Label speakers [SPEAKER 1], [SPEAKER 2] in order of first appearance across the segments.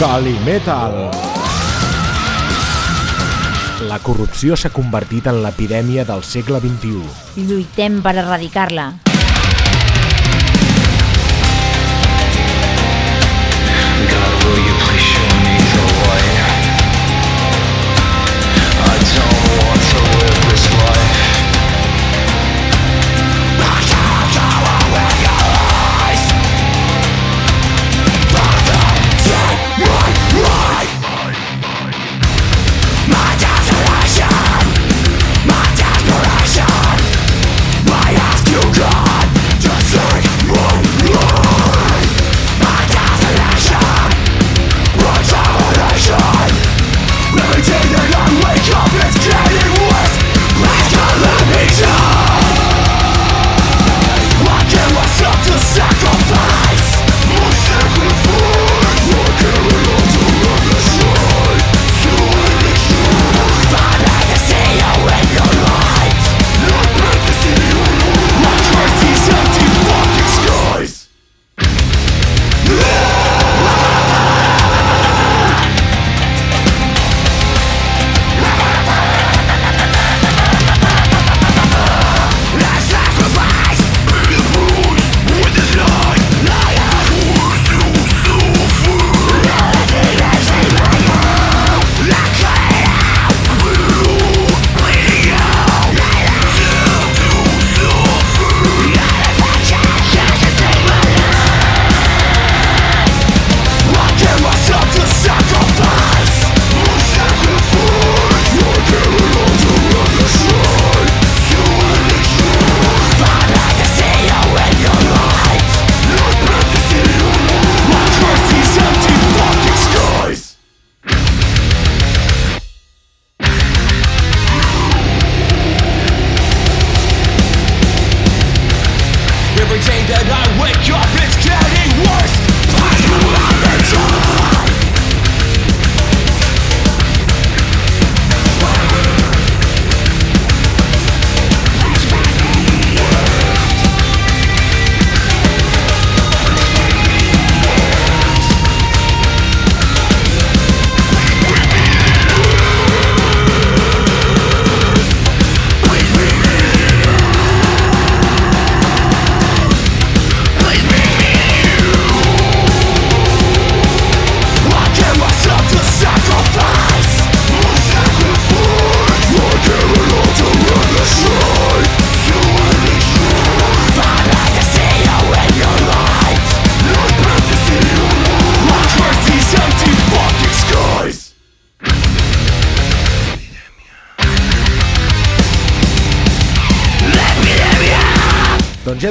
[SPEAKER 1] Calimetal. La corrupció s'ha convertit en l'epidèmia del segle XXI.
[SPEAKER 2] Lluitem per erradicar-la.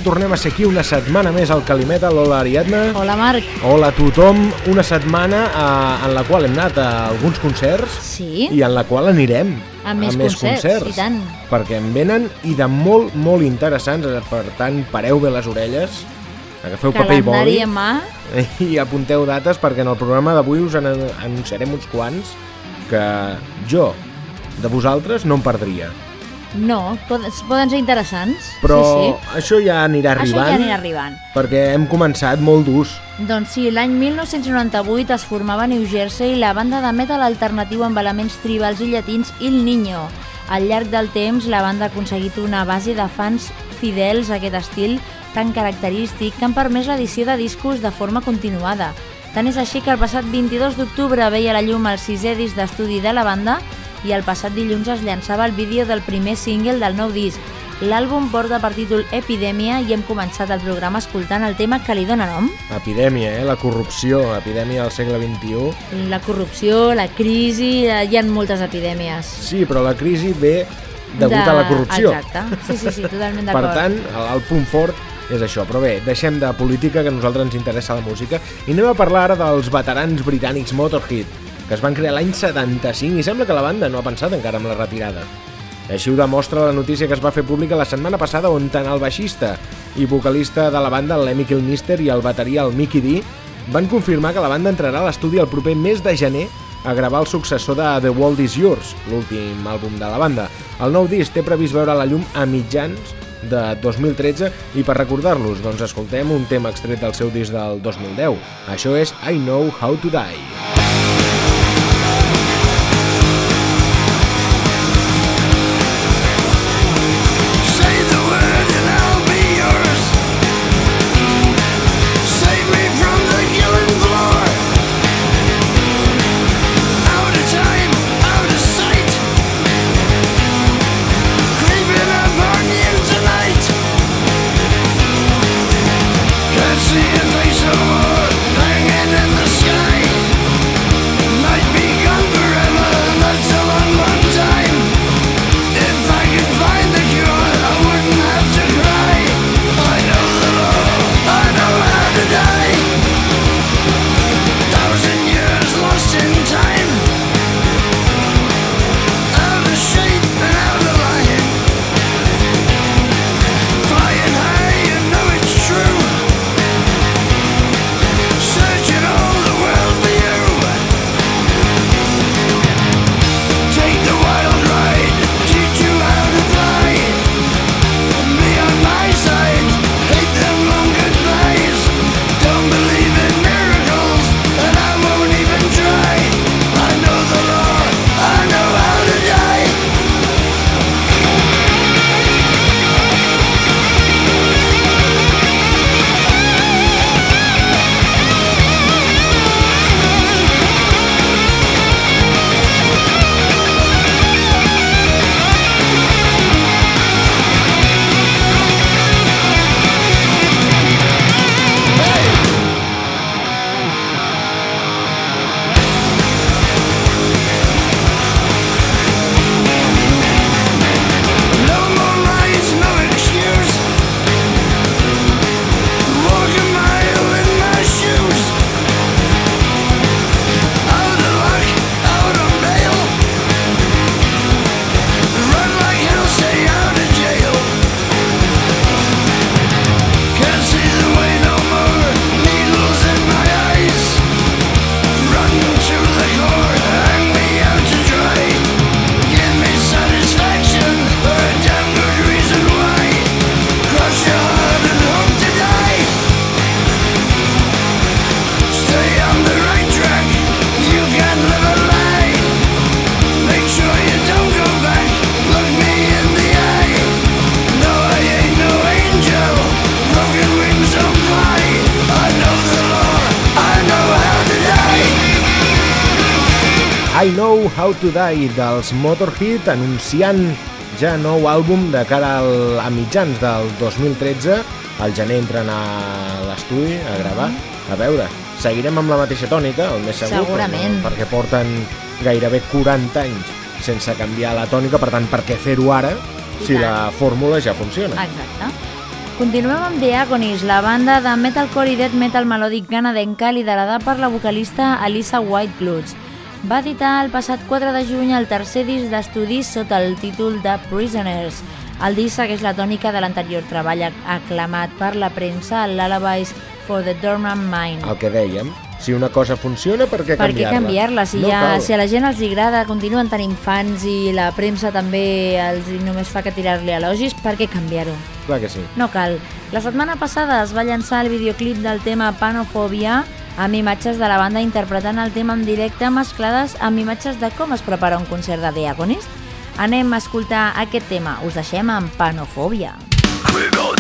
[SPEAKER 1] Tornem a ser aquí una setmana més al Calimetal. Hola, Ariadna.
[SPEAKER 2] Hola, Marc.
[SPEAKER 1] Hola a tothom. Una setmana eh, en la qual hem anat a alguns concerts
[SPEAKER 2] Sí?
[SPEAKER 1] i en la qual anirem
[SPEAKER 2] A més concerts, i tant.
[SPEAKER 1] Perquè en venen i de molt, molt interessants. eh, Per tant, pareu bé les orelles, agafeu paper i
[SPEAKER 2] Calendari
[SPEAKER 1] boli
[SPEAKER 2] mà.
[SPEAKER 1] i apunteu dates perquè en el programa d'avui us en anunciarem uns quants que jo, de vosaltres, no em perdria.
[SPEAKER 2] No, poden, poden ser interessants.
[SPEAKER 1] Però
[SPEAKER 2] Sí, sí.
[SPEAKER 1] això ja anirà
[SPEAKER 2] Això
[SPEAKER 1] arribant
[SPEAKER 2] ja anirà arribant.
[SPEAKER 1] perquè hem començat molt durs.
[SPEAKER 2] Doncs sí, l'any 1998 es formava a New Jersey la banda de metal alternatiu amb elements tribals i llatins Il Niño. Al llarg del temps, la banda ha aconseguit una base de fans fidels a aquest estil tan característic que han permès l'edició de discos de forma continuada. Tant és així que el passat 22 d'octubre veia la llum el sisè disc d'estudi de la banda i el passat dilluns es llançava el vídeo del primer single del nou disc. L'àlbum porta per títol Epidèmia i hem començat el programa escoltant el tema que li dóna nom.
[SPEAKER 1] Epidèmia, eh? la corrupció, epidèmia del segle XXI.
[SPEAKER 2] La corrupció, la crisi, eh, hi ha moltes epidèmies.
[SPEAKER 1] Sí, però la crisi ve degut
[SPEAKER 2] De-
[SPEAKER 1] a la corrupció.
[SPEAKER 2] Exacte, sí, sí, sí, totalment
[SPEAKER 1] Per
[SPEAKER 2] d'acord.
[SPEAKER 1] tant, el, el punt fort és això. Però bé, deixem de política, que a nosaltres ens interessa la música, i anem a parlar ara dels veterans britànics Motorhead, que es van crear l'any 75 i sembla que la banda no ha pensat encara en la retirada. Així ho demostra la notícia que es va fer pública la setmana passada on tant el baixista i vocalista de la banda, Lemmy Kilmister, i el bateria, el Mickey D, van confirmar que la banda entrarà a l'estudi el proper mes de gener a gravar el successor de The World Is Yours, l'últim àlbum de la banda. El nou disc té previst veure la llum a mitjans de 2013 i per recordar-los, doncs escoltem un tema extret del seu disc del 2010. Això és I Know How to Die. To Die dels Motorhead anunciant ja nou àlbum de cara al, a mitjans del 2013. Al gener entren a l'estudi a gravar. A veure, seguirem amb la mateixa tònica, el més segur,
[SPEAKER 3] Segurament.
[SPEAKER 1] perquè, perquè porten gairebé 40 anys sense canviar la tònica, per tant, per què fer-ho ara
[SPEAKER 3] I
[SPEAKER 1] si
[SPEAKER 3] tant.
[SPEAKER 1] la fórmula ja funciona?
[SPEAKER 3] Exacte. Continuem amb The Agonies, la banda de metalcore i death metal melòdic canadenca liderada per la vocalista Alissa Whiteclutch. Va editar el passat 4 de juny el tercer disc d'estudi sota el títol de Prisoners. El disc segueix la tònica de l'anterior treball ac- aclamat per la premsa, Lullabies for the Dormant Mind.
[SPEAKER 1] El que dèiem, si una cosa funciona, per què
[SPEAKER 3] Per què
[SPEAKER 1] canviar-la?
[SPEAKER 3] canviar-la? Si,
[SPEAKER 1] no
[SPEAKER 3] ja,
[SPEAKER 1] cal.
[SPEAKER 3] si a la gent els agrada, continuen tenint fans i la premsa també els només fa que tirar-li elogis, per què canviar-ho?
[SPEAKER 1] Clar que sí.
[SPEAKER 3] No cal. La setmana passada es va llançar el videoclip del tema Panofòbia amb imatges de la banda interpretant el tema en directe mesclades amb imatges de com es prepara un concert de The Agonist. Anem a escoltar aquest tema. Us deixem amb Panofòbia. Doncs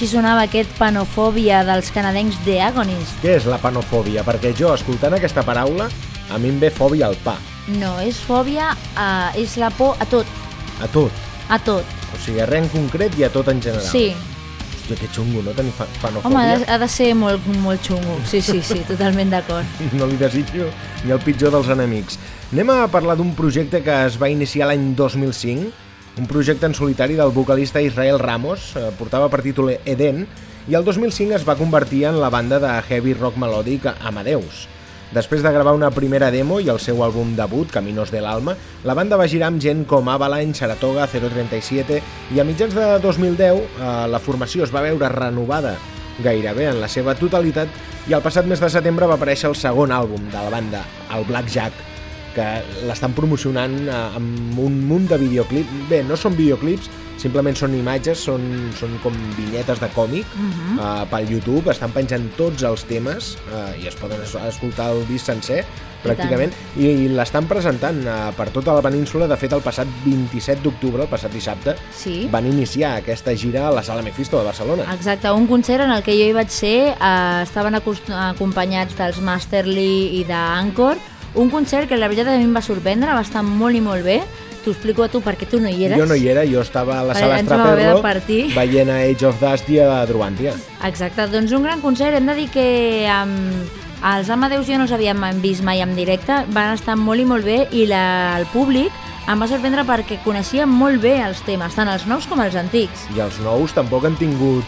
[SPEAKER 3] així sonava aquest panofòbia dels canadencs The Agonist.
[SPEAKER 1] Què és la panofòbia? Perquè jo, escoltant aquesta paraula, a mi em ve fòbia al pa.
[SPEAKER 3] No, és fòbia, a, és la por a tot,
[SPEAKER 1] A tot.
[SPEAKER 3] a tot.
[SPEAKER 1] O sigui, a res en concret i a tot en general.
[SPEAKER 3] Sí.
[SPEAKER 1] Hòstia, que xungo, no? Tenir fa-
[SPEAKER 3] Home, ha
[SPEAKER 1] panofòbia.
[SPEAKER 3] de, ha de ser molt, molt xungo. Sí, sí, sí, totalment d'acord.
[SPEAKER 1] No li desitjo ni el pitjor dels enemics. Anem a parlar d'un projecte que es va iniciar l'any 2005, un projecte en solitari del vocalista Israel Ramos, eh, portava per títol Eden, i el 2005 es va convertir en la banda de heavy rock melòdic Amadeus. Després de gravar una primera demo i el seu àlbum debut, Caminos del Alma, la banda va girar amb gent com Avalanche, Saratoga, 037 i a mitjans de 2010 eh, la formació es va veure renovada gairebé en la seva totalitat i el passat mes de setembre va aparèixer el segon àlbum de la banda, el Black Jack, que l'estan promocionant eh, amb un munt de videoclips. Bé, no són videoclips, simplement són imatges, són, són com vinyetes de còmic uh -huh. uh, pel YouTube, estan penjant tots els temes uh, i es poden es escoltar el disc sencer pràcticament, i, i l'estan presentant uh, per tota la península, de fet el passat 27 d'octubre, el passat dissabte
[SPEAKER 4] Sí.
[SPEAKER 1] van iniciar aquesta gira a la Sala Mephisto de Barcelona.
[SPEAKER 4] Exacte, un concert en el que jo hi vaig ser, eh, estaven acompanyats dels Masterly i d'Anchor, un concert que la veritat a mi em va sorprendre, va estar molt i molt bé, t'ho explico a tu perquè tu no hi eres.
[SPEAKER 1] Jo no hi era, jo estava a la sala Estraperlo veient a Age of Dust i a Druantia.
[SPEAKER 4] Exacte, doncs un gran concert, hem de dir que um, els Amadeus jo no els havíem vist mai en directe, van estar molt i molt bé i la, el públic em va sorprendre perquè coneixia molt bé els temes, tant els nous com els antics.
[SPEAKER 1] I els nous tampoc han tingut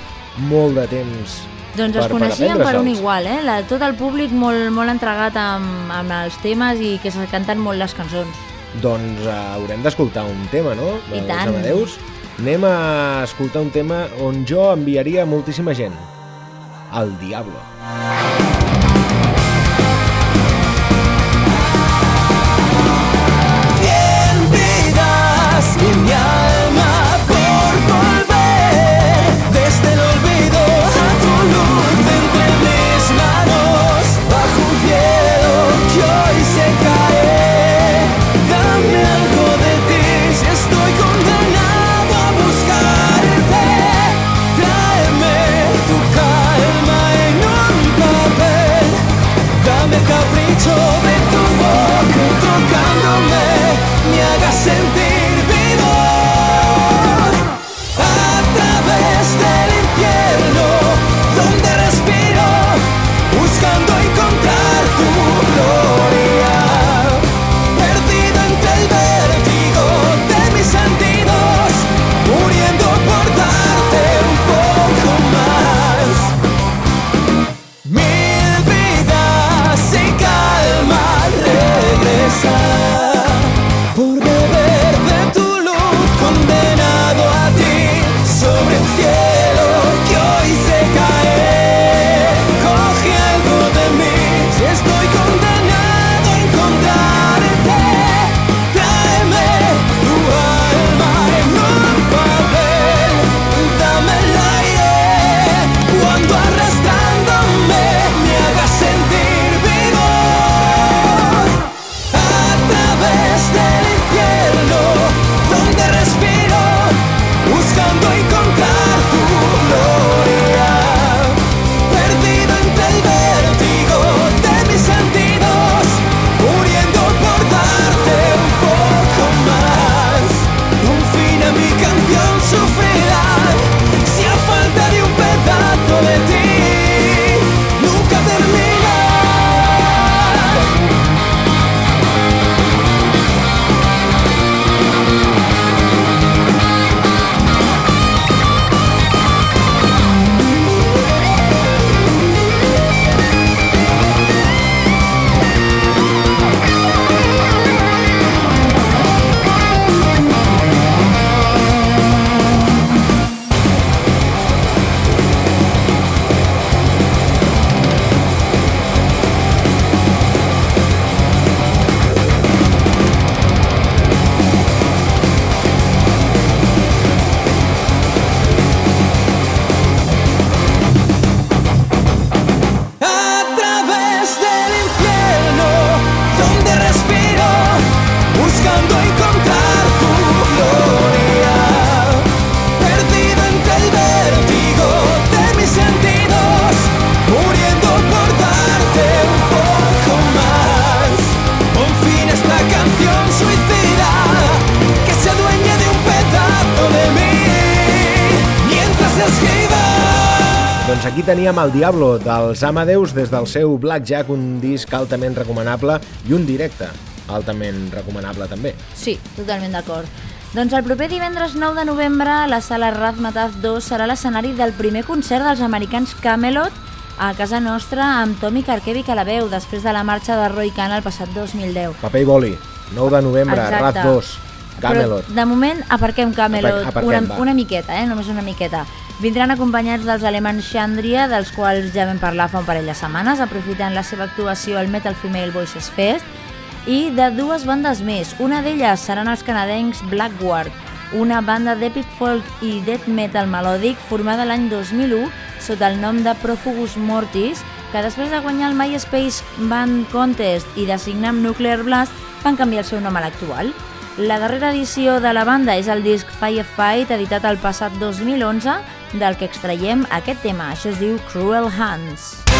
[SPEAKER 1] molt de temps
[SPEAKER 4] Doncs
[SPEAKER 1] per,
[SPEAKER 4] es coneixien per, un
[SPEAKER 1] aprendre-se'ls.
[SPEAKER 4] igual, eh? La, tot el públic molt, molt entregat amb, amb els temes i que se canten molt les cançons.
[SPEAKER 1] Doncs uh, haurem d'escoltar un tema, no?
[SPEAKER 4] I tant.
[SPEAKER 1] Amadeus. Anem a escoltar un tema on jo enviaria moltíssima gent. El Diablo.
[SPEAKER 5] Cien
[SPEAKER 1] Teníem el Diablo dels Amadeus des del seu Blackjack, un disc altament recomanable i un directe, altament recomanable també.
[SPEAKER 4] Sí, totalment d'acord. Doncs el proper divendres 9 de novembre la sala Razmataz 2 serà l'escenari del primer concert dels americans Camelot a casa nostra amb Tommy Karkevic a la veu després de la marxa de Roy Khan el passat 2010.
[SPEAKER 1] Paper i boli, 9 de novembre,
[SPEAKER 4] Exacte.
[SPEAKER 1] Raz 2, Camelot.
[SPEAKER 4] Però de moment aparquem Camelot
[SPEAKER 1] Apar- aparquem,
[SPEAKER 4] una,
[SPEAKER 1] va.
[SPEAKER 4] una miqueta, eh? només una miqueta. Vindran acompanyats dels alemans Xandria, dels quals ja vam parlar fa un parell de setmanes, aprofitant la seva actuació al Metal Female Voices Fest, i de dues bandes més. Una d'elles seran els canadencs Blackguard, una banda d'epic folk i death metal melòdic formada l'any 2001 sota el nom de Profugus Mortis, que després de guanyar el MySpace Band Contest i de signar amb Nuclear Blast van canviar el seu nom a l'actual. La darrera edició de la banda és el disc Firefight, editat el passat 2011, del que extraiem aquest tema. Això es diu Cruel Hands.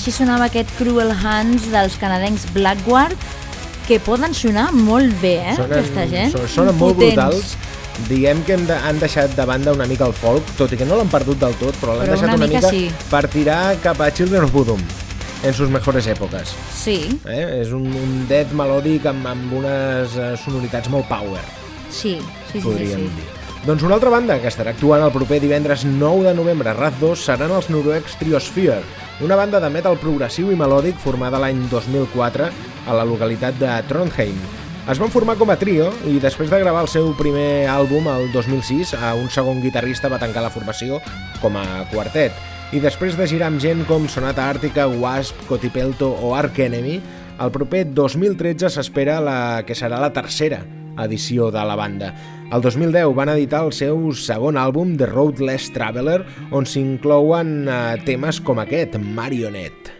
[SPEAKER 4] Així sonava aquest Cruel Hands dels canadencs Blackguard, que poden sonar molt bé, eh, aquesta gent.
[SPEAKER 1] Sonen, sonen molt
[SPEAKER 4] Potents.
[SPEAKER 1] brutals. Diguem que hem de, han deixat de banda una mica el folk, tot i que no l'han perdut del tot, però l'han deixat
[SPEAKER 4] una
[SPEAKER 1] una,
[SPEAKER 4] mica
[SPEAKER 1] mica
[SPEAKER 4] sí.
[SPEAKER 1] per tirar cap a Children of Bodom en sus mejores èpoques.
[SPEAKER 4] Sí,
[SPEAKER 1] Eh? És un, un dead melòdic amb, amb unes eh, sonoritats molt power,
[SPEAKER 4] sí, sí, sí, sí,
[SPEAKER 1] podríem
[SPEAKER 4] sí.
[SPEAKER 1] dir. Doncs una altra banda que estarà actuant el proper divendres 9 de novembre a Raz 2 seran els noruecs Triosphere, una banda de metal progressiu i melòdic formada l'any 2004 a la localitat de Trondheim. Es van formar com a trio i després de gravar el seu primer àlbum el 2006, a un segon guitarrista va tancar la formació com a quartet. I després de girar amb gent com Sonata Àrtica, Wasp, Cotipelto o Ark Enemy, el proper 2013 s'espera la que serà la tercera edició de la banda. El 2010 van editar el seu segon àlbum, The Road Less Traveler, on s'inclouen eh, temes com aquest, Marionette.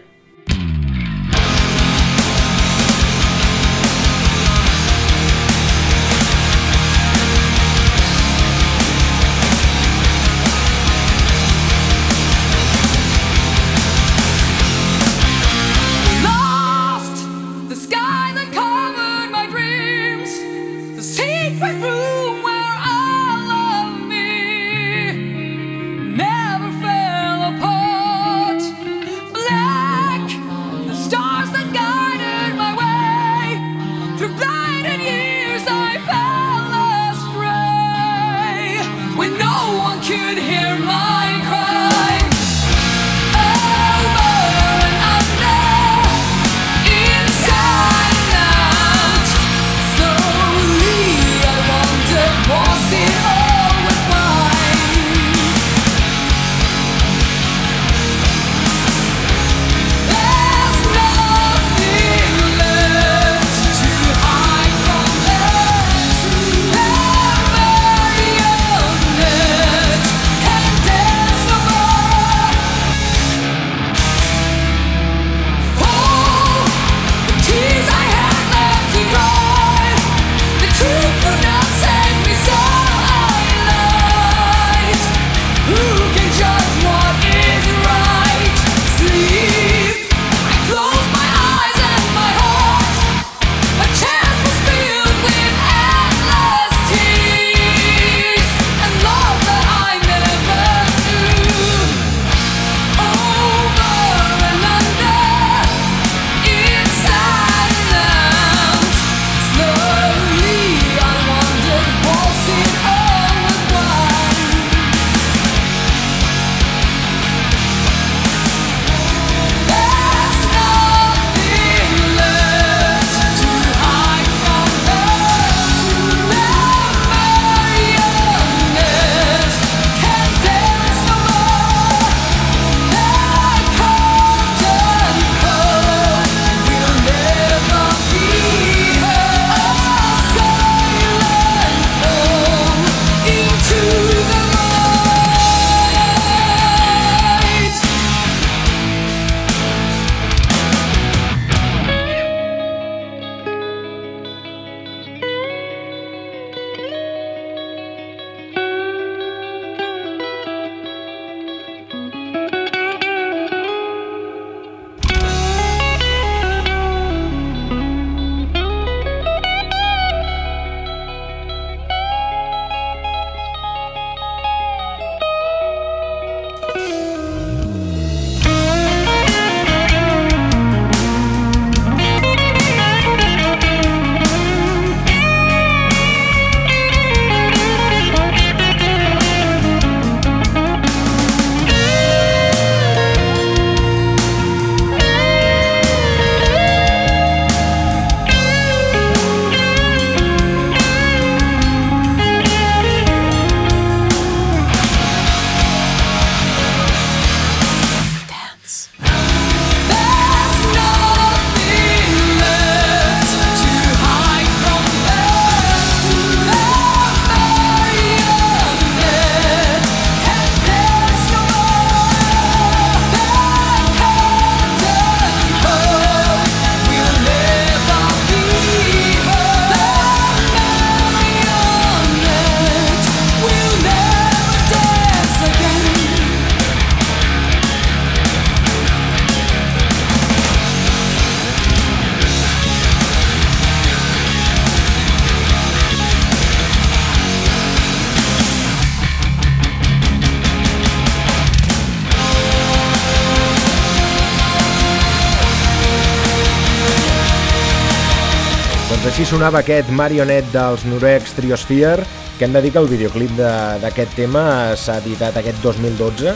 [SPEAKER 1] Sonava aquest marionet dels noruecs Triosphere, que hem de dir que el videoclip de- d'aquest tema s'ha editat aquest 2012,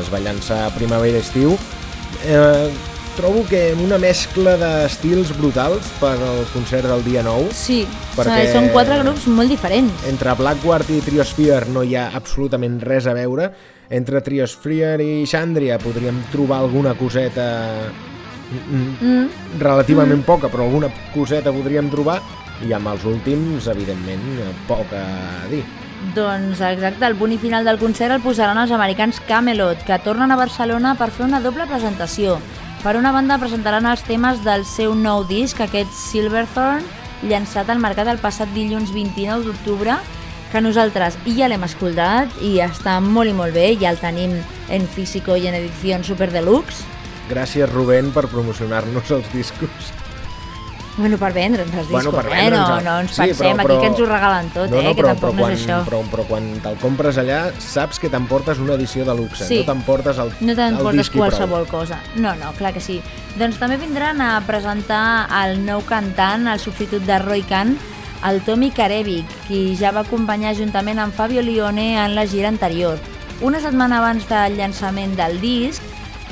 [SPEAKER 1] es va llançar a primavera-estiu. Eh, trobo que una mescla d'estils brutals per al concert del dia 9.
[SPEAKER 4] Sí,
[SPEAKER 1] Perquè-
[SPEAKER 4] Perquè... són quatre grups molt diferents.
[SPEAKER 1] Entre Blackguard i Triosphere no hi ha absolutament res a veure. Entre Triosphere i Xandria podríem trobar alguna coseta mm,
[SPEAKER 4] Mm.
[SPEAKER 1] relativament poca, però alguna coseta podríem trobar i amb els últims, evidentment, poc a dir.
[SPEAKER 4] Doncs exacte, el punt i final del concert el posaran els americans Camelot, que tornen a Barcelona per fer una doble presentació. Per una banda presentaran els temes del seu nou disc, aquest Silverthorn, llançat al mercat el passat dilluns 29 d'octubre, que nosaltres ja l'hem escoltat i està molt i molt bé, ja el tenim en físico i en edició super deluxe.
[SPEAKER 1] Gràcies, Rubén, per promocionar-nos els discos.
[SPEAKER 4] Bueno, per vendre'ns els discos,
[SPEAKER 1] per
[SPEAKER 4] eh? No, no ens
[SPEAKER 1] Sí,
[SPEAKER 4] pensem
[SPEAKER 1] però-
[SPEAKER 4] aquí
[SPEAKER 1] però-
[SPEAKER 4] que ens ho regalen tot,
[SPEAKER 1] no, no,
[SPEAKER 4] eh? que
[SPEAKER 1] però,
[SPEAKER 4] tampoc
[SPEAKER 1] però,
[SPEAKER 4] no
[SPEAKER 1] quan,
[SPEAKER 4] és això.
[SPEAKER 1] però, però quan te'l compres allà saps que t'emportes una edició de luxe,
[SPEAKER 4] Sí.
[SPEAKER 1] no t'emportes el,
[SPEAKER 4] No
[SPEAKER 1] el disc i prou.
[SPEAKER 4] qualsevol cosa. No, no, clar que sí. Doncs també vindran a presentar el nou cantant, el substitut de Roy Khan, el Tommy Karevic, qui ja va acompanyar juntament amb Fabio Lione en la gira anterior. Una setmana abans del llançament del disc,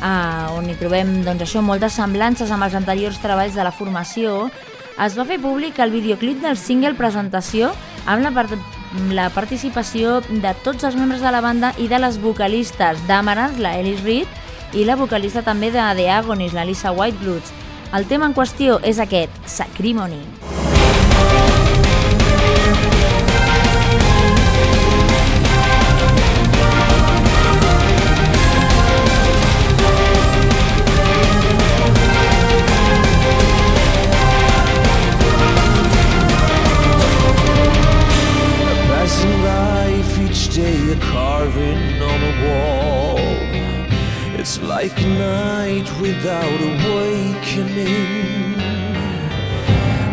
[SPEAKER 4] eh, on hi trobem doncs, això moltes semblances amb els anteriors treballs de la formació, es va fer públic el videoclip del single presentació amb la, part la participació de tots els membres de la banda i de les vocalistes d'Amarant, la Ellis Reed, i la vocalista també de The Agonis, la Lisa Whitebloods. El tema en qüestió és aquest, Sacrimony.
[SPEAKER 5] Passing on a wall. It's like a night without awakening.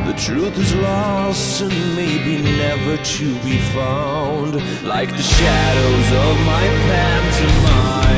[SPEAKER 5] The truth is lost and maybe never to be found, like the shadows of my pantomime.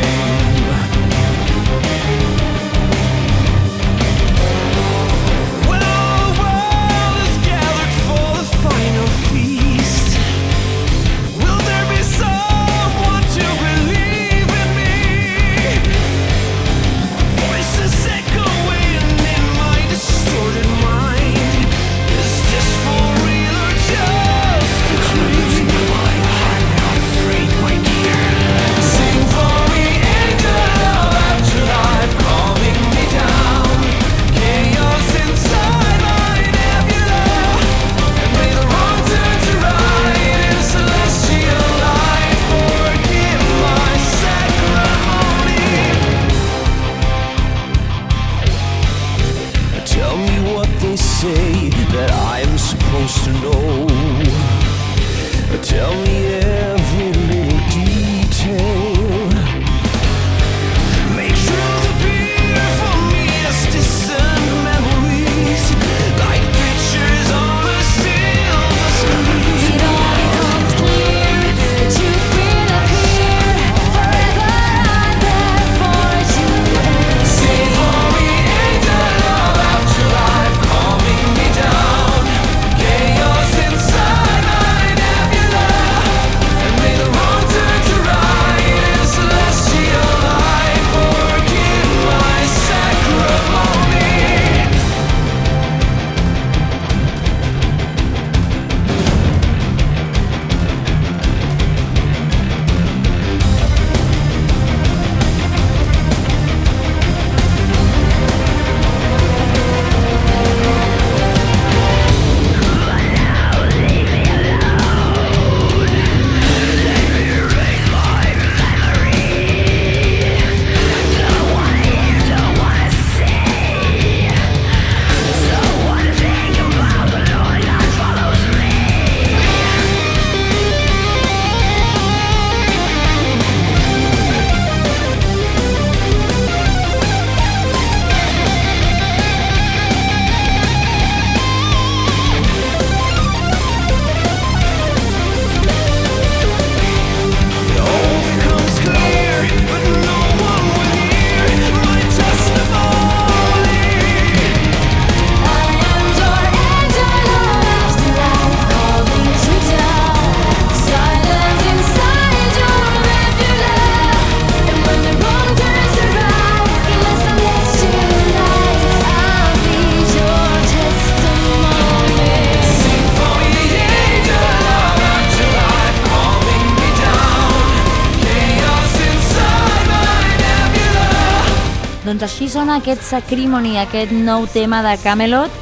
[SPEAKER 4] Aquest Sacrimony, aquest nou tema de Camelot.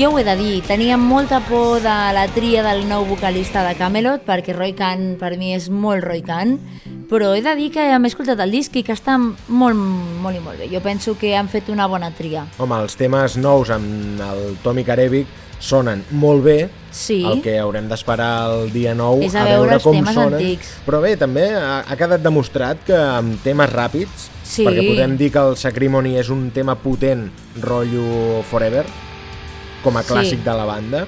[SPEAKER 4] Jo ho he de dir, tenia molta por de la tria del nou vocalista de Camelot, perquè Roy Khan per mi és molt Roy Khan, però he de dir que m'he escoltat el disc i que està molt, molt i molt bé. Jo penso que han fet una bona tria.
[SPEAKER 1] Home, els temes nous amb el Tommy Karevic sonen molt bé,
[SPEAKER 4] Sí.
[SPEAKER 1] el que haurem d'esperar el dia 9
[SPEAKER 4] És a veure els
[SPEAKER 1] com sonen.
[SPEAKER 4] antics.
[SPEAKER 1] Però bé, també ha, ha quedat demostrat que amb temes ràpids,
[SPEAKER 4] Sí.
[SPEAKER 1] perquè podem dir que el Sacrimony és un tema potent, rotllo Forever, com a
[SPEAKER 4] Sí.
[SPEAKER 1] clàssic de la banda,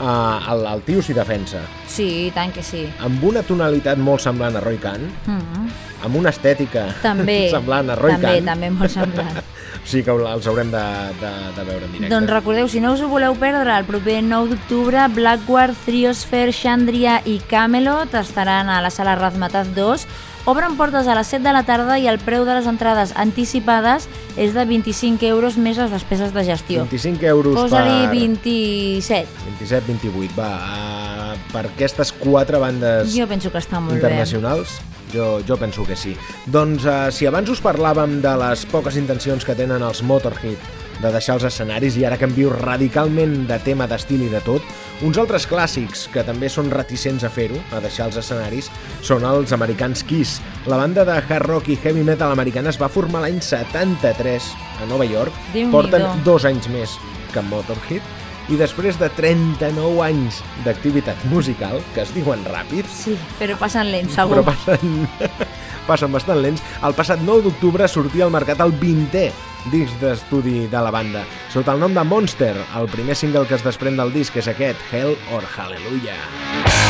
[SPEAKER 1] uh, el, el tio s'hi defensa.
[SPEAKER 4] Sí, i tant que sí.
[SPEAKER 1] Amb una tonalitat molt semblant a Roy Khan,
[SPEAKER 4] Mm -hmm.
[SPEAKER 1] amb una estètica
[SPEAKER 4] També,
[SPEAKER 1] semblant a Roy
[SPEAKER 4] també,
[SPEAKER 1] Khan.
[SPEAKER 4] també molt semblant.
[SPEAKER 1] O sigui que els haurem de, de, de veure en directe.
[SPEAKER 4] Doncs recordeu, si no us ho voleu perdre, el proper 9 d'octubre, Blackguard, Triosphere, Chandria i Camelot estaran a la sala Razmataz 2. Obren portes a les 7 de la tarda i el preu de les entrades anticipades és de 25 euros més les despeses de gestió.
[SPEAKER 1] 25 euros
[SPEAKER 4] Posa-li
[SPEAKER 1] per...
[SPEAKER 4] 27.
[SPEAKER 1] 27, 28, va. Uh, per aquestes quatre bandes
[SPEAKER 4] Jo penso que està molt bé.
[SPEAKER 1] internacionals, jo, jo penso que sí. Doncs uh, si abans us parlàvem de les poques intencions que tenen els Motorhead de deixar els escenaris i ara canvio radicalment de tema, d'estil i de tot, uns altres clàssics que també són reticents a fer-ho, a deixar els escenaris, són els americans Kiss. La banda de hard rock i heavy metal americana es va formar l'any 73 a Nova York.
[SPEAKER 4] Déu-n'hi-do.
[SPEAKER 1] Porten dos anys més que Motorhead i després de 39 anys d'activitat musical, que es diuen ràpids,
[SPEAKER 4] Sí, però passen lents, segur.
[SPEAKER 1] però passen, passen bastant lents, el passat 9 d'octubre sortia al mercat el 20è disc d'estudi de la banda, sota el nom de Monster. El primer single que es desprèn del disc és aquest, Hell or Hallelujah.
[SPEAKER 6] I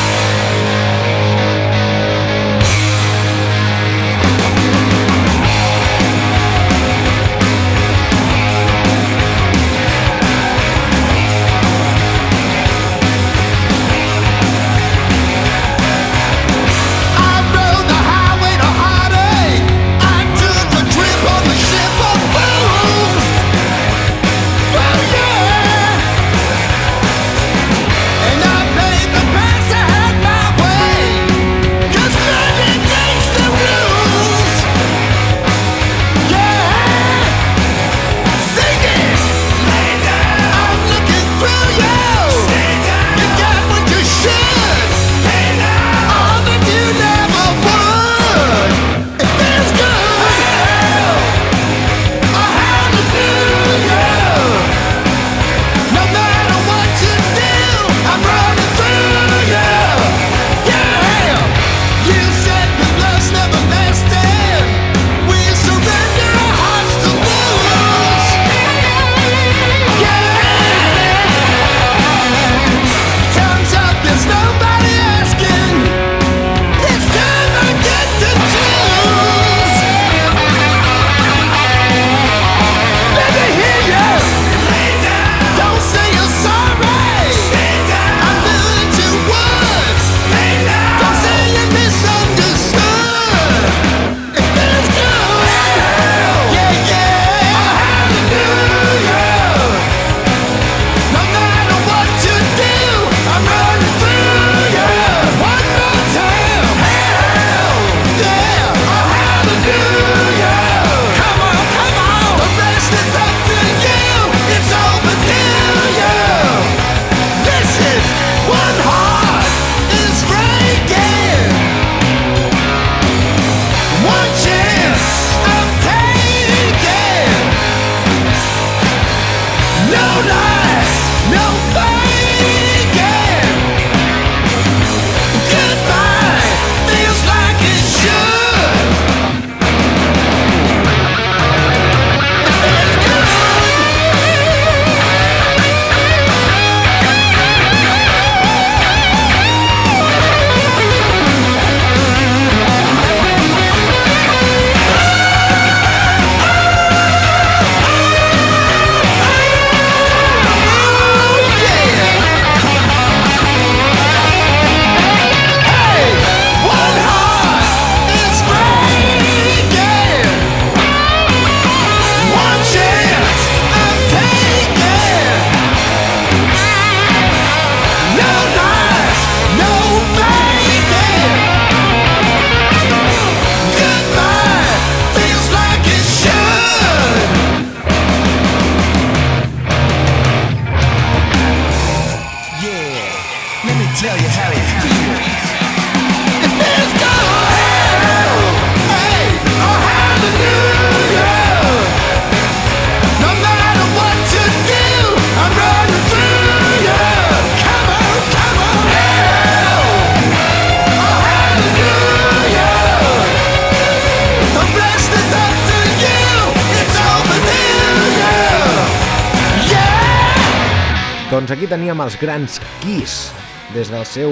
[SPEAKER 1] teníem els grans Kiss, des del seu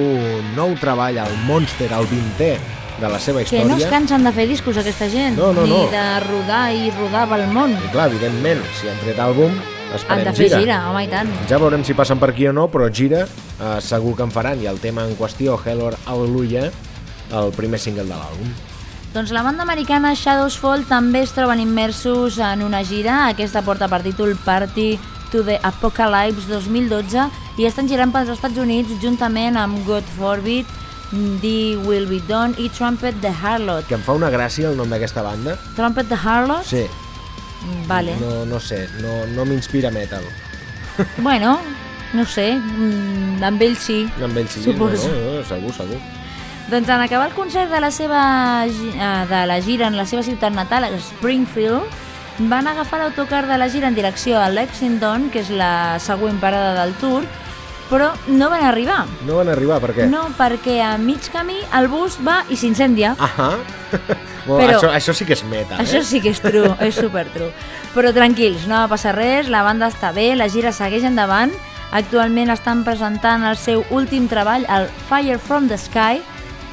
[SPEAKER 1] nou treball, el Monster, el 20è de la seva
[SPEAKER 4] Que no es
[SPEAKER 1] història.
[SPEAKER 4] cansen de fer discos aquesta gent,
[SPEAKER 1] No, no,
[SPEAKER 4] ni
[SPEAKER 1] no.
[SPEAKER 4] de rodar i rodar pel món.
[SPEAKER 1] I clar, evidentment, si han tret àlbum,
[SPEAKER 4] Han
[SPEAKER 1] esperem
[SPEAKER 4] de fer
[SPEAKER 1] gira.
[SPEAKER 4] gira, home, i tant.
[SPEAKER 1] Ja veurem si passen per aquí o no, però gira eh, segur que en faran. I el tema en qüestió, Hellor Hallelujah, el primer single de l'àlbum.
[SPEAKER 4] Doncs la banda americana Shadows Fall també es troben immersos en una gira. Aquesta porta per títol Party to the Apocalypse 2012 i estan girant pels Estats Units juntament amb God Forbid, The Will Be Done i Trumpet the Harlot.
[SPEAKER 1] Que em fa una gràcia el nom d'aquesta banda.
[SPEAKER 4] Trumpet the Harlot?
[SPEAKER 1] Sí,
[SPEAKER 4] Vale.
[SPEAKER 1] no, no sé, no, no m'inspira metal.
[SPEAKER 4] Bueno, no sé, mm, amb ell sí.
[SPEAKER 1] Amb ells sí,
[SPEAKER 4] Suposo.
[SPEAKER 1] no, no, segur, segur.
[SPEAKER 4] Doncs en acabar el concert de la seva eh, de la gira en la seva ciutat natal, Springfield, van agafar l'autocar de la gira en direcció a Lexington, que és la següent parada del tour, però no van arribar.
[SPEAKER 1] No van arribar, per què?
[SPEAKER 4] No, perquè a mig camí el bus va i s'incendia.
[SPEAKER 1] Ahà. bueno,
[SPEAKER 4] Però-
[SPEAKER 1] això, això sí que és
[SPEAKER 4] Això
[SPEAKER 1] eh?
[SPEAKER 4] sí que és true, és super true. Però tranquils, no va passar res, la banda està bé, la gira segueix endavant. Actualment estan presentant el seu últim treball, el Fire from the Sky,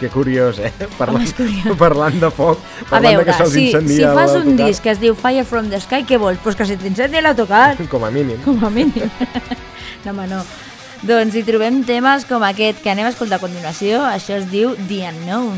[SPEAKER 1] Que curiós, eh? Parlant,
[SPEAKER 4] curiós.
[SPEAKER 1] parlant de foc,
[SPEAKER 4] A
[SPEAKER 1] parlant
[SPEAKER 4] veure,
[SPEAKER 1] de que se'ls
[SPEAKER 4] si,
[SPEAKER 1] incendia
[SPEAKER 4] si fas un
[SPEAKER 1] l'autocar,
[SPEAKER 4] disc que es diu Fire from the Sky, què vols? Pues que se t'incendi l'autocar,
[SPEAKER 1] Com a mínim.
[SPEAKER 4] com a mínim. No, home, no. Doncs hi trobem temes com aquest que anem a escoltar a continuació. Això es diu The Unknown.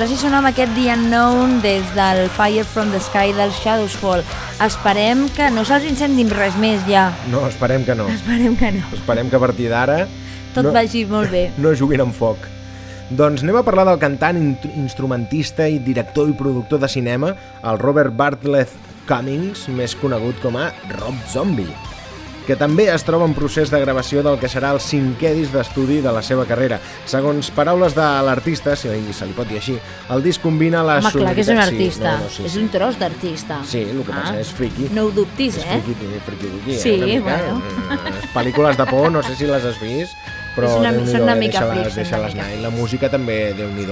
[SPEAKER 4] Doncs així sona amb aquest The Unknown des del Fire from the Sky del Shadows Fall. Esperem que no se'ls incendin res més ja.
[SPEAKER 1] No, esperem que no.
[SPEAKER 4] Esperem que no.
[SPEAKER 1] Esperem que a partir d'ara
[SPEAKER 4] Tot
[SPEAKER 1] no,
[SPEAKER 4] vagi molt bé.
[SPEAKER 1] no juguin amb foc. Doncs anem a parlar del cantant, instrumentista i director i productor de cinema, el Robert Bartlett Cummings, més conegut com a Rob Zombie, que també es troba en procés de gravació del que serà el cinquè disc d'estudi de la seva carrera. Segons paraules de l'artista, si se li pot dir així, el disc combina la
[SPEAKER 4] Home, clar que és un
[SPEAKER 1] sonoritat-
[SPEAKER 4] artista.
[SPEAKER 1] Sí, no, no, sí,
[SPEAKER 4] és
[SPEAKER 1] sí.
[SPEAKER 4] un tros d'artista.
[SPEAKER 1] Sí, el que passa és friki.
[SPEAKER 4] No ho dubtis,
[SPEAKER 1] És
[SPEAKER 4] eh?
[SPEAKER 1] friki, friki, friki,
[SPEAKER 4] Sí,
[SPEAKER 1] eh, una mica.
[SPEAKER 4] bueno.
[SPEAKER 1] Mm, Les pel·lícules de por, no sé si les has vist, però
[SPEAKER 4] És una- una
[SPEAKER 1] eh,
[SPEAKER 4] mica
[SPEAKER 1] deixa-les deixa les anar. I la música també, déu nhi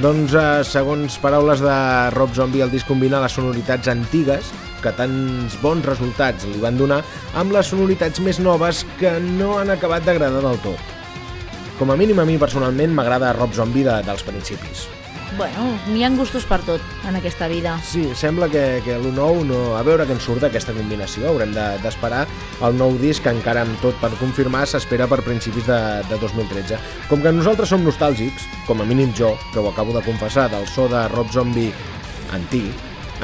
[SPEAKER 1] Doncs, eh, segons paraules de Rob Zombie, el disc combina les sonoritats antigues que tants bons resultats li van donar amb les sonoritats més noves que no han acabat d'agradar del tot. Com a mínim a mi personalment m'agrada Rob Zombie de, dels principis.
[SPEAKER 4] Bueno, n'hi ha gustos per tot en aquesta vida.
[SPEAKER 1] Sí, sembla que, que el nou no... A veure què en surt d'aquesta combinació. Haurem de- d'esperar el nou disc, que encara amb tot per confirmar s'espera per principis de, de 2013. Com que nosaltres som nostàlgics, com a mínim jo, que ho acabo de confessar, del so de Rob Zombie antic,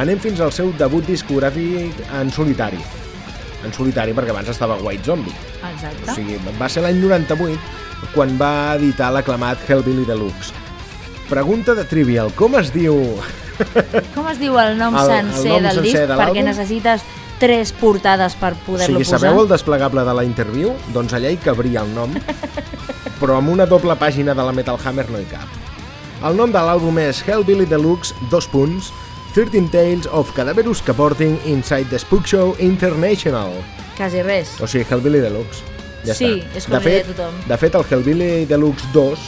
[SPEAKER 1] anem fins al seu debut discogràfic en solitari. En solitari perquè abans estava White Zombie.
[SPEAKER 4] Exacte.
[SPEAKER 1] O sigui, va ser l'any 98 quan va editar l'aclamat Hellbilly Deluxe. Pregunta de Trivial, com es diu...
[SPEAKER 4] Com es diu el nom
[SPEAKER 1] El- el
[SPEAKER 4] sencer
[SPEAKER 1] nom
[SPEAKER 4] del
[SPEAKER 1] sencer
[SPEAKER 4] disc?
[SPEAKER 1] de
[SPEAKER 4] Perquè necessites tres portades per
[SPEAKER 1] O
[SPEAKER 4] poder-lo
[SPEAKER 1] sigui,
[SPEAKER 4] posar.
[SPEAKER 1] sabeu el desplegable de la interview? Doncs allà hi cabria el nom, però amb una doble pàgina de la Metal Hammer no hi cap. El nom de l'àlbum és Hellbilly Deluxe, dos punts, 13 Tales of Cadaverous Caporting Inside the Spook Show International.
[SPEAKER 4] Quasi res.
[SPEAKER 1] O sigui, Hellbilly Deluxe. Ja
[SPEAKER 4] Sí,
[SPEAKER 1] està.
[SPEAKER 4] és com
[SPEAKER 1] de fet,
[SPEAKER 4] tothom.
[SPEAKER 1] De fet, el Hellbilly Deluxe 2,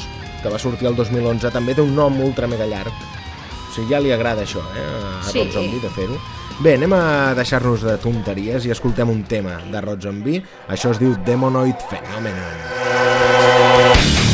[SPEAKER 1] que va sortir el 2011, també té un nom ultra mega llarg. O sigui, ja li agrada això, eh, a
[SPEAKER 4] Sí.
[SPEAKER 1] Rob Zombie, de fer-ho. Bé, anem a deixar-nos de tonteries i escoltem un tema de Rob Zombie. Això es diu Demonoid Phenomenon. clàssic de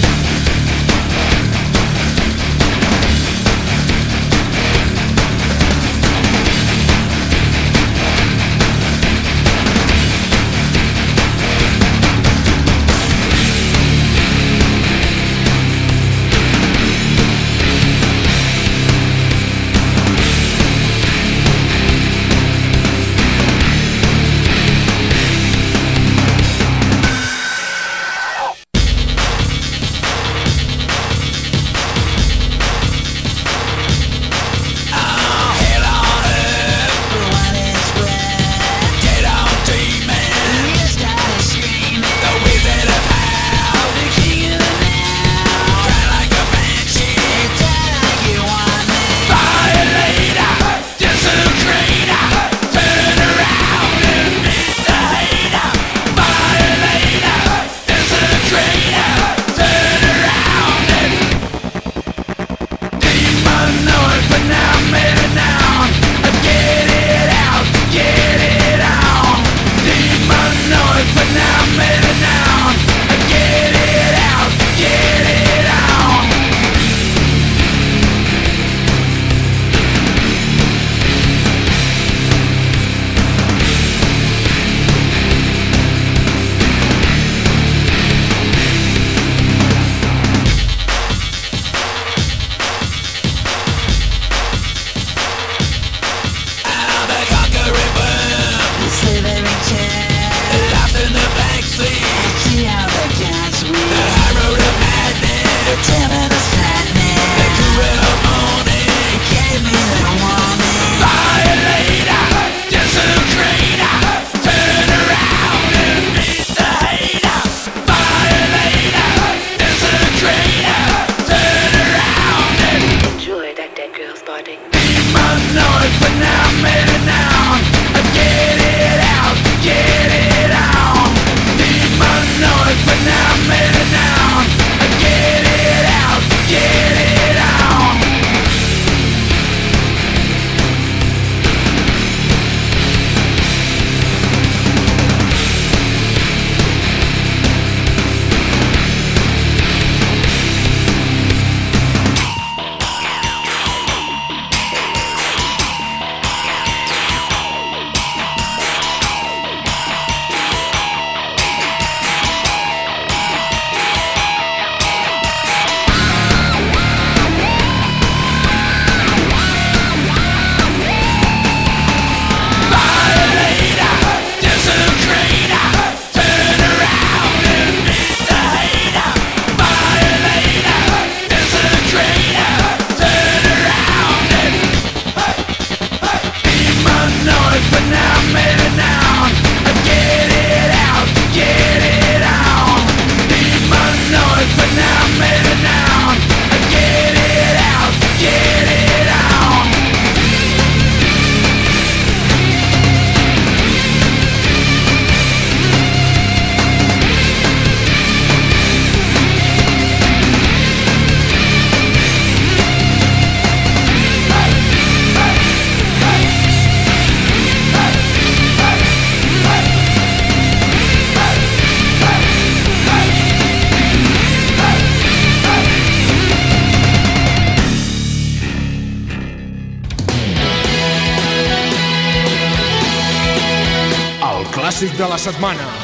[SPEAKER 1] setmana.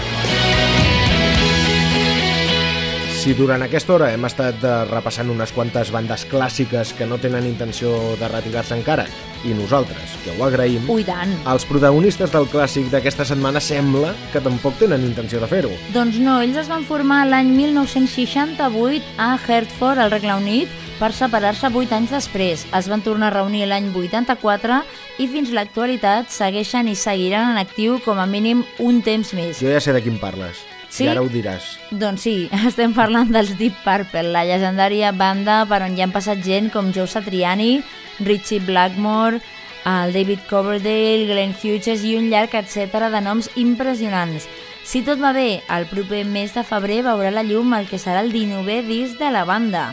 [SPEAKER 1] Si durant aquesta hora hem estat eh, repassant unes quantes bandes clàssiques que no tenen intenció de retirar-se encara, i nosaltres, que ho agraïm,
[SPEAKER 4] Ui, tant.
[SPEAKER 1] els protagonistes del clàssic d'aquesta setmana sembla que tampoc tenen intenció de fer-ho.
[SPEAKER 4] Doncs no, ells es van formar l'any 1968 a Hertford, al Regne Unit, per separar-se 8 anys després. Es van tornar a reunir l'any 84 i fins l'actualitat segueixen i seguiran en actiu com a mínim un temps més.
[SPEAKER 1] Jo ja sé de quin parles,
[SPEAKER 4] Sí?
[SPEAKER 1] i ara ho diràs.
[SPEAKER 4] Doncs sí, estem parlant dels Deep Purple, la llegendària banda per on hi han passat gent com Joe Satriani, Richie Blackmore, el David Coverdale, Glenn Hughes i un llarg etc de noms impressionants. Si tot va bé, el proper mes de febrer veurà la llum el que serà el 19è disc de la banda.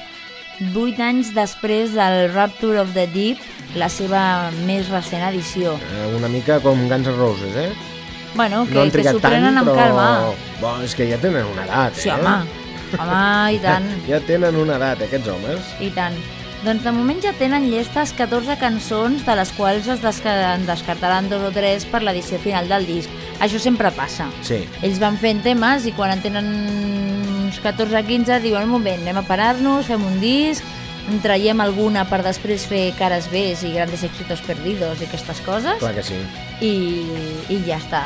[SPEAKER 4] Vuit anys després del Rapture of the Deep, la seva més recent edició.
[SPEAKER 1] Eh, Una mica com Guns N' Roses, eh?
[SPEAKER 4] Bueno, que,
[SPEAKER 1] no
[SPEAKER 4] que s'ho
[SPEAKER 1] tant,
[SPEAKER 4] prenen amb
[SPEAKER 1] però...
[SPEAKER 4] calma.
[SPEAKER 1] Bo, és que ja tenen una edat,
[SPEAKER 4] Sí,
[SPEAKER 1] eh?
[SPEAKER 4] home. Home, i tant.
[SPEAKER 1] Ja tenen una edat, aquests homes.
[SPEAKER 4] I tant. Doncs de moment ja tenen llestes 14 cançons, de les quals es desca en descartaran dos o tres per l'edició final del disc. Això sempre passa.
[SPEAKER 1] Sí.
[SPEAKER 4] Ells van fent temes i quan en tenen uns 14 o 15 diuen un moment, anem a parar-nos, fem un disc, en traiem alguna per després fer cares B i grandes éxitos perdidos i aquestes coses
[SPEAKER 1] Clar que sí.
[SPEAKER 4] i, i ja està.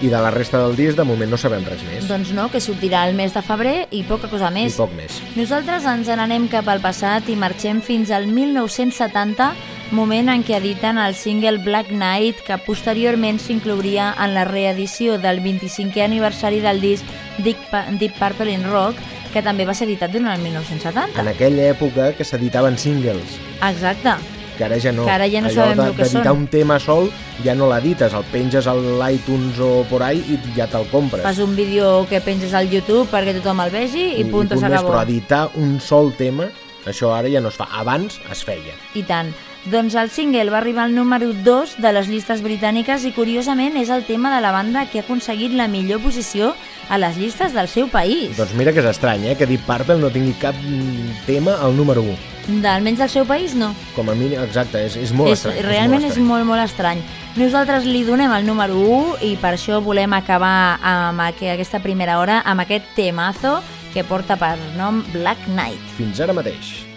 [SPEAKER 1] I de la resta del disc, de moment no sabem res més.
[SPEAKER 4] Doncs no, que sortirà el mes de febrer i poca cosa
[SPEAKER 1] I
[SPEAKER 4] més.
[SPEAKER 1] poc més.
[SPEAKER 4] Nosaltres ens n'anem cap al passat i marxem fins al 1970, moment en què editen el single Black Knight, que posteriorment s'inclouria en la reedició del 25è aniversari del disc Deep, Deep Purple in Rock, que també va ser editat durant el 1970.
[SPEAKER 1] En aquella època que s'editaven singles,
[SPEAKER 4] Exacte.
[SPEAKER 1] que ara ja no.
[SPEAKER 4] Que ara ja no
[SPEAKER 1] Allò
[SPEAKER 4] sabem
[SPEAKER 1] de-
[SPEAKER 4] el que
[SPEAKER 1] d'editar
[SPEAKER 4] són.
[SPEAKER 1] un tema sol ja no l'edites, el penges a l'iTunes o por ahí i ja te'l compres.
[SPEAKER 4] Fas un vídeo que penges al YouTube perquè tothom el vegi i, punt,
[SPEAKER 1] punt
[SPEAKER 4] s'acabó.
[SPEAKER 1] però editar un sol tema, això ara ja no es fa. Abans es feia.
[SPEAKER 4] I tant. Doncs el single va arribar al número 2 de les llistes britàniques i curiosament és el tema de la banda que ha aconseguit la millor posició a les llistes del seu país.
[SPEAKER 1] Doncs mira que és estrany, eh? que Deep Purple no tingui cap tema al número 1.
[SPEAKER 4] Almenys del seu país no.
[SPEAKER 1] Com a mínim, exacte, és, és molt
[SPEAKER 4] és,
[SPEAKER 1] estrany.
[SPEAKER 4] realment és
[SPEAKER 1] estrany.
[SPEAKER 4] molt, molt estrany. Nosaltres li donem el número 1 i per això volem acabar amb aqu- aquesta primera hora amb aquest temazo que porta per nom Black Knight.
[SPEAKER 1] Fins ara mateix.